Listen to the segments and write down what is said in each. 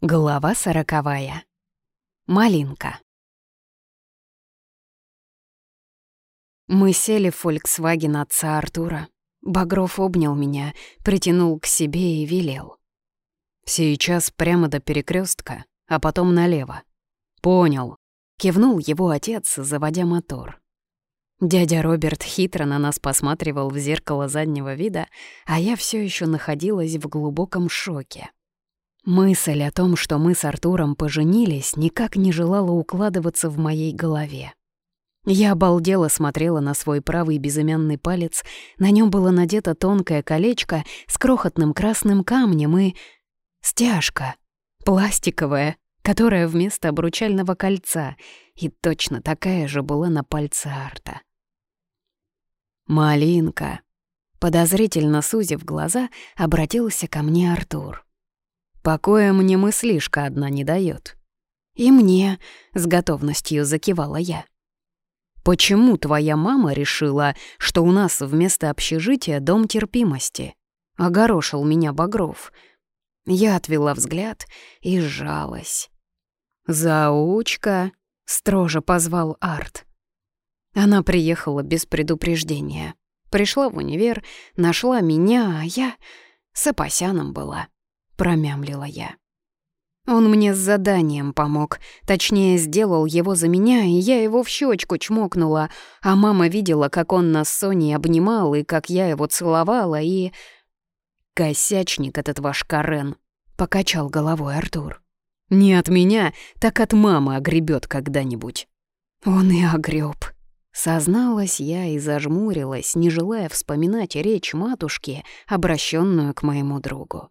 Глава сороковая. Малинка. Мы сели в «Фольксваген» отца Артура. Багров обнял меня, притянул к себе и велел. «Сейчас прямо до перекрестка, а потом налево». «Понял», — кивнул его отец, заводя мотор. Дядя Роберт хитро на нас посматривал в зеркало заднего вида, а я все еще находилась в глубоком шоке. Мысль о том, что мы с Артуром поженились, никак не желала укладываться в моей голове. Я обалдела смотрела на свой правый безымянный палец, на нем было надето тонкое колечко с крохотным красным камнем и... стяжка, пластиковая, которая вместо обручального кольца, и точно такая же была на пальце Арта. «Малинка», подозрительно сузив глаза, обратился ко мне Артур. Покоя мне мыслишка одна не дает. И мне с готовностью закивала я. Почему твоя мама решила, что у нас вместо общежития дом терпимости? Огорошил меня Багров. Я отвела взгляд и сжалась. «Заучка!» — строже позвал Арт. Она приехала без предупреждения. Пришла в универ, нашла меня, а я с Апасяном была промямлила я. Он мне с заданием помог, точнее, сделал его за меня, и я его в щечку чмокнула, а мама видела, как он нас с Соней обнимал, и как я его целовала, и... «Косячник этот ваш Карен», — покачал головой Артур. «Не от меня, так от мамы огребет когда-нибудь». «Он и огреб», — созналась я и зажмурилась, не желая вспоминать речь матушки, обращенную к моему другу.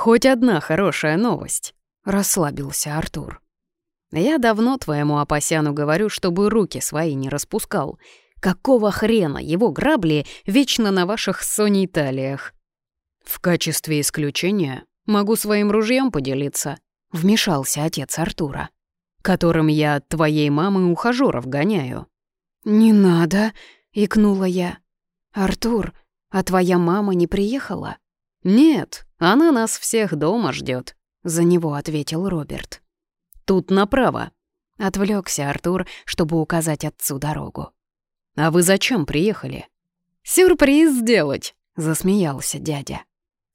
«Хоть одна хорошая новость», — расслабился Артур. «Я давно твоему Апасяну говорю, чтобы руки свои не распускал. Какого хрена его грабли вечно на ваших с Соней талиях?» «В качестве исключения могу своим ружьем поделиться», — вмешался отец Артура, «которым я от твоей мамы ухажёров гоняю». «Не надо», — икнула я. «Артур, а твоя мама не приехала?» «Нет, она нас всех дома ждет, за него ответил Роберт. «Тут направо», — отвлекся Артур, чтобы указать отцу дорогу. «А вы зачем приехали?» «Сюрприз сделать», — засмеялся дядя.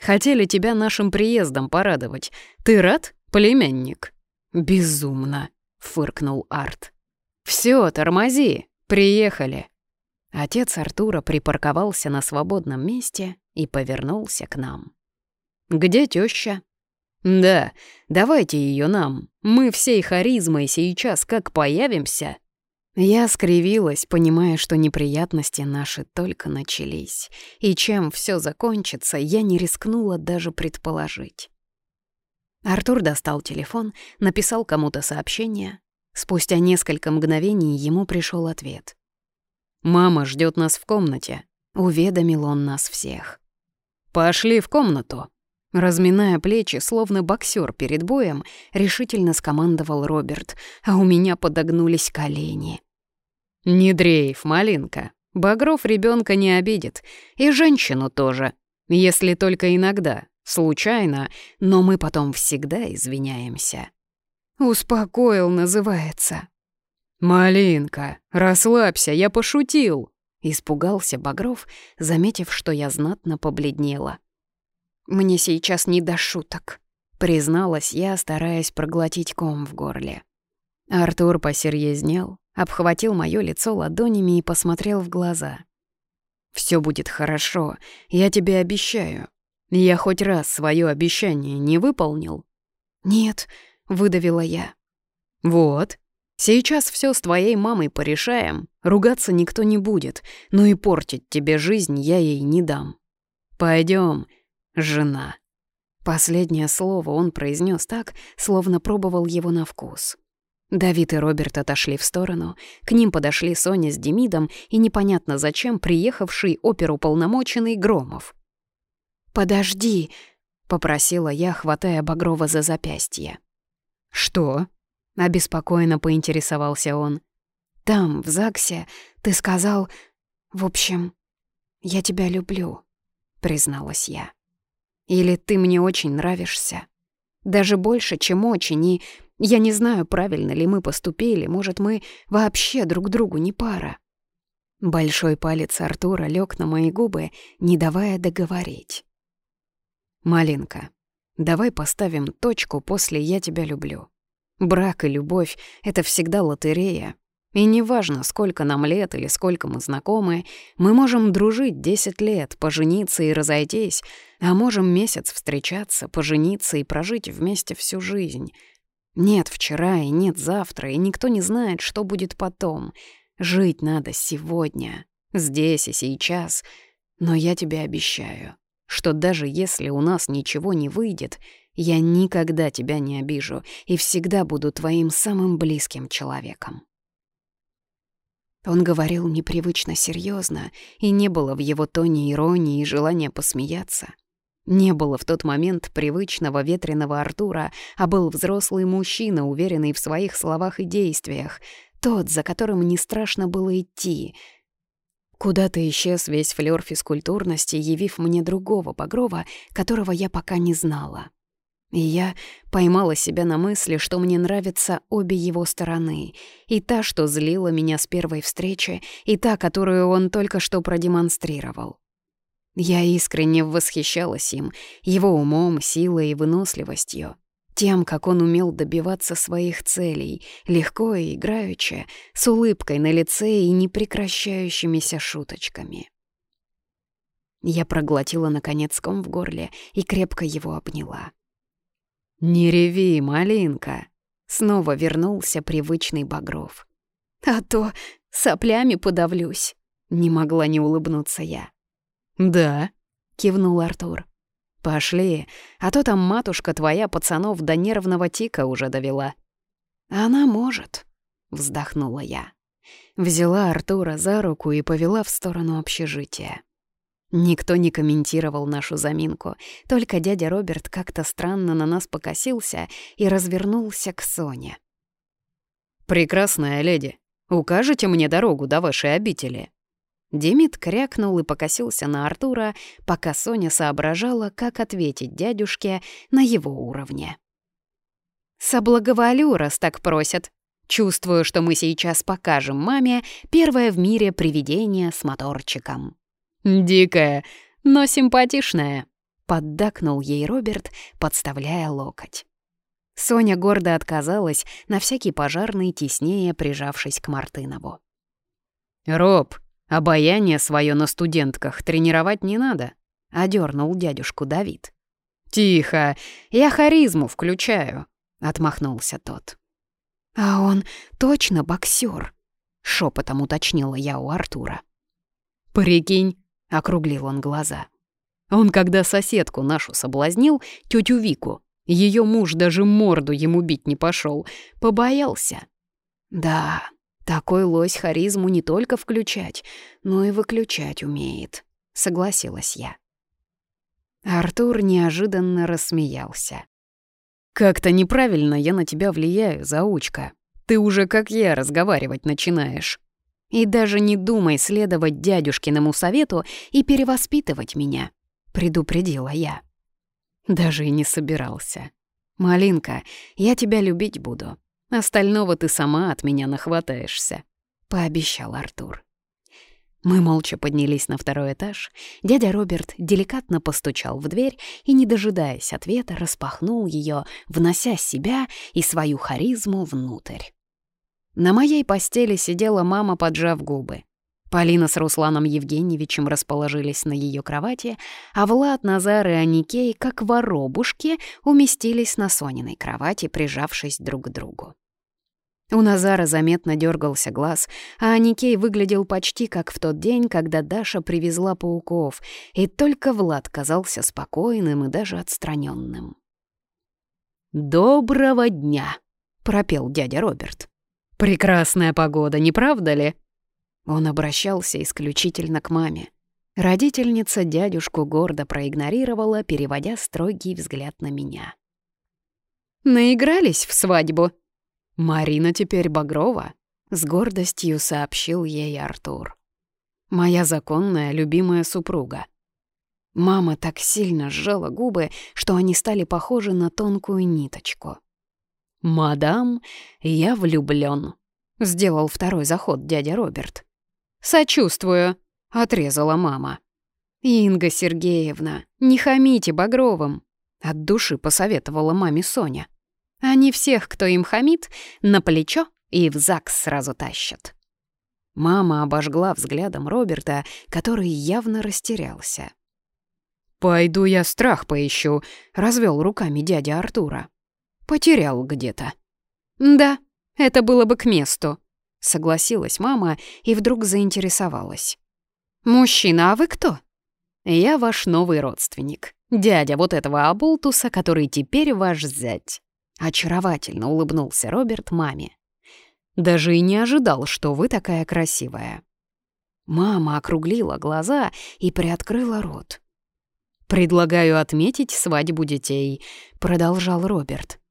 «Хотели тебя нашим приездом порадовать. Ты рад, племянник?» «Безумно», — фыркнул Арт. «Всё, тормози, приехали». Отец Артура припарковался на свободном месте и повернулся к нам. «Где теща?» «Да, давайте ее нам. Мы всей харизмой сейчас как появимся». Я скривилась, понимая, что неприятности наши только начались, и чем все закончится, я не рискнула даже предположить. Артур достал телефон, написал кому-то сообщение. Спустя несколько мгновений ему пришел ответ. «Мама ждет нас в комнате», — уведомил он нас всех. «Пошли в комнату». Разминая плечи, словно боксер перед боем, решительно скомандовал Роберт, а у меня подогнулись колени. «Не дрейф, малинка. Багров ребенка не обидит. И женщину тоже. Если только иногда, случайно, но мы потом всегда извиняемся». «Успокоил, называется». «Малинка, расслабься, я пошутил», Испугался Багров, заметив, что я знатно побледнела. «Мне сейчас не до шуток», — призналась я, стараясь проглотить ком в горле. Артур посерьезнел, обхватил моё лицо ладонями и посмотрел в глаза. «Всё будет хорошо, я тебе обещаю. Я хоть раз своё обещание не выполнил?» «Нет», — выдавила я. «Вот, Сейчас все с твоей мамой порешаем, ругаться никто не будет, но и портить тебе жизнь я ей не дам. Пойдем, жена». Последнее слово он произнес так, словно пробовал его на вкус. Давид и Роберт отошли в сторону, к ним подошли Соня с Демидом и непонятно зачем приехавший оперуполномоченный Громов. «Подожди», — попросила я, хватая Багрова за запястье. «Что?» — обеспокоенно поинтересовался он. «Там, в ЗАГСе, ты сказал... В общем, я тебя люблю», — призналась я. «Или ты мне очень нравишься». Даже больше, чем очень, и я не знаю, правильно ли мы поступили, может, мы вообще друг другу не пара. Большой палец Артура лег на мои губы, не давая договорить. «Малинка, давай поставим точку после «я тебя люблю». Брак и любовь — это всегда лотерея. И неважно, сколько нам лет или сколько мы знакомы, мы можем дружить 10 лет, пожениться и разойтись, а можем месяц встречаться, пожениться и прожить вместе всю жизнь. Нет вчера и нет завтра, и никто не знает, что будет потом. Жить надо сегодня, здесь и сейчас. Но я тебе обещаю, что даже если у нас ничего не выйдет, я никогда тебя не обижу и всегда буду твоим самым близким человеком. Он говорил непривычно серьезно, и не было в его тоне иронии и желания посмеяться. Не было в тот момент привычного ветреного Артура, а был взрослый мужчина, уверенный в своих словах и действиях, тот, за которым не страшно было идти — Куда-то исчез весь флёр физкультурности, явив мне другого Багрова, которого я пока не знала. И я поймала себя на мысли, что мне нравятся обе его стороны. И та, что злила меня с первой встречи, и та, которую он только что продемонстрировал. Я искренне восхищалась им, его умом, силой и выносливостью. Тем, как он умел добиваться своих целей, легко и играючи, с улыбкой на лице и непрекращающимися шуточками. Я проглотила, наконец, ком в горле и крепко его обняла. «Не реви, малинка!» Снова вернулся привычный Багров. «А то соплями подавлюсь!» Не могла не улыбнуться я. «Да», — кивнул Артур. «Пошли, а то там матушка твоя пацанов до нервного тика уже довела». «Она может», — вздохнула я. Взяла Артура за руку и повела в сторону общежития. Никто не комментировал нашу заминку, только дядя Роберт как-то странно на нас покосился и развернулся к Соне. «Прекрасная леди, укажете мне дорогу до вашей обители?» Демид крякнул и покосился на Артура, пока Соня соображала, как ответить дядюшке на его уровне. «Соблаговолю, раз так просят. Чувствую, что мы сейчас покажем маме первое в мире привидение с моторчиком». «Дикая, но симпатичная», — поддакнул ей Роберт, подставляя локоть. Соня гордо отказалась, на всякий пожарный теснее прижавшись к Мартынову. «Роб, «Обаяние свое на студентках тренировать не надо», — одернул дядюшку Давид. «Тихо, я харизму включаю», — отмахнулся тот. «А он точно боксер? шепотом уточнила я у Артура. «Прикинь», — округлил он глаза. «Он, когда соседку нашу соблазнил, тетю Вику, ее муж даже морду ему бить не пошел, побоялся». «Да, такой лось харизму не только включать, но и выключать умеет, согласилась я. Артур неожиданно рассмеялся. «Как-то неправильно я на тебя влияю, заучка. Ты уже как я разговаривать начинаешь. И даже не думай следовать дядюшкиному совету и перевоспитывать меня», — предупредила я. Даже и не собирался. «Малинка, я тебя любить буду. Остального ты сама от меня нахватаешься», — пообещал Артур. Мы молча поднялись на второй этаж. Дядя Роберт деликатно постучал в дверь и, не дожидаясь ответа, распахнул ее, внося себя и свою харизму внутрь. На моей постели сидела мама, поджав губы. Полина с Русланом Евгеньевичем расположились на ее кровати, а Влад, Назар и Аникей, как воробушки, уместились на Сониной кровати, прижавшись друг к другу. У Назара заметно дергался глаз, а Аникей выглядел почти как в тот день, когда Даша привезла пауков, и только Влад казался спокойным и даже отстраненным. «Доброго дня!» — пропел дядя Роберт. «Прекрасная погода, не правда ли?» Он обращался исключительно к маме. Родительница дядюшку гордо проигнорировала, переводя строгий взгляд на меня. «Наигрались в свадьбу?» «Марина теперь Багрова», — с гордостью сообщил ей Артур. «Моя законная любимая супруга». Мама так сильно сжала губы, что они стали похожи на тонкую ниточку. «Мадам, я влюблён», — сделал второй заход дядя Роберт. «Сочувствую», — отрезала мама. «Инга Сергеевна, не хамите Багровым», — от души посоветовала маме Соня. «Они всех, кто им хамит, на плечо и в ЗАГС сразу тащат». Мама обожгла взглядом Роберта, который явно растерялся. «Пойду я страх поищу», — развел руками дядя Артура. «Потерял где-то». «Да, это было бы к месту», — согласилась мама и вдруг заинтересовалась. «Мужчина, а вы кто?» «Я ваш новый родственник, дядя вот этого оболтуса, который теперь ваш зять». Очаровательно улыбнулся Роберт маме. «Даже и не ожидал, что вы такая красивая». Мама округлила глаза и приоткрыла рот. «Предлагаю отметить свадьбу детей», — продолжал Роберт.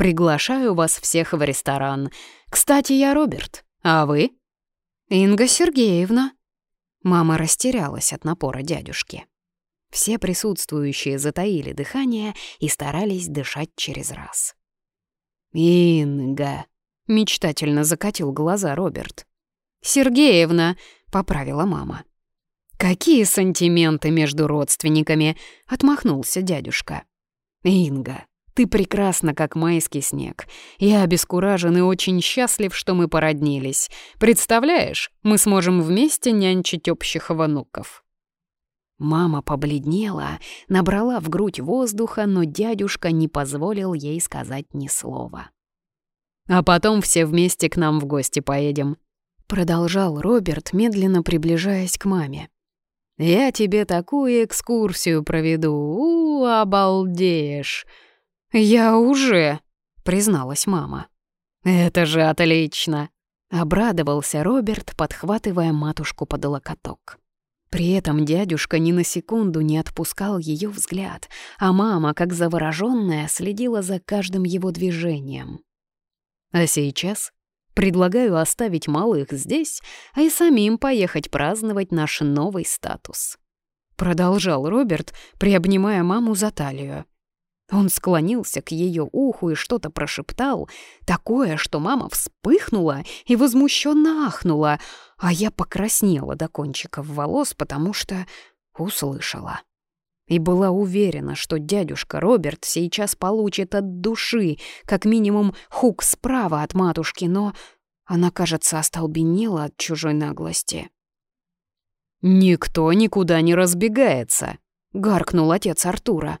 «Приглашаю вас всех в ресторан. Кстати, я Роберт, а вы?» «Инга Сергеевна». Мама растерялась от напора дядюшки. Все присутствующие затаили дыхание и старались дышать через раз. «Инга», — мечтательно закатил глаза Роберт. «Сергеевна», — поправила мама. «Какие сантименты между родственниками?» — отмахнулся дядюшка. «Инга, ты прекрасна, как майский снег. Я обескуражен и очень счастлив, что мы породнились. Представляешь, мы сможем вместе нянчить общих внуков». Мама побледнела, набрала в грудь воздуха, но дядюшка не позволил ей сказать ни слова. «А потом все вместе к нам в гости поедем», — продолжал Роберт, медленно приближаясь к маме. Я тебе такую экскурсию проведу, у, обалдеешь. Я уже, призналась мама. Это же отлично, обрадовался Роберт, подхватывая матушку под локоток. При этом дядюшка ни на секунду не отпускал ее взгляд, а мама, как заворожённая, следила за каждым его движением. А сейчас Предлагаю оставить малых здесь, а и самим поехать праздновать наш новый статус. Продолжал Роберт, приобнимая маму за талию. Он склонился к ее уху и что-то прошептал, такое, что мама вспыхнула и возмущенно ахнула, а я покраснела до кончиков волос, потому что услышала. И была уверена, что дядюшка Роберт сейчас получит от души, как минимум хук справа от матушки, но она, кажется, остолбенела от чужой наглости. «Никто никуда не разбегается», — гаркнул отец Артура.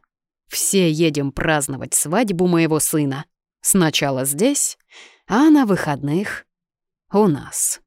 «Все едем праздновать свадьбу моего сына. Сначала здесь, а на выходных у нас».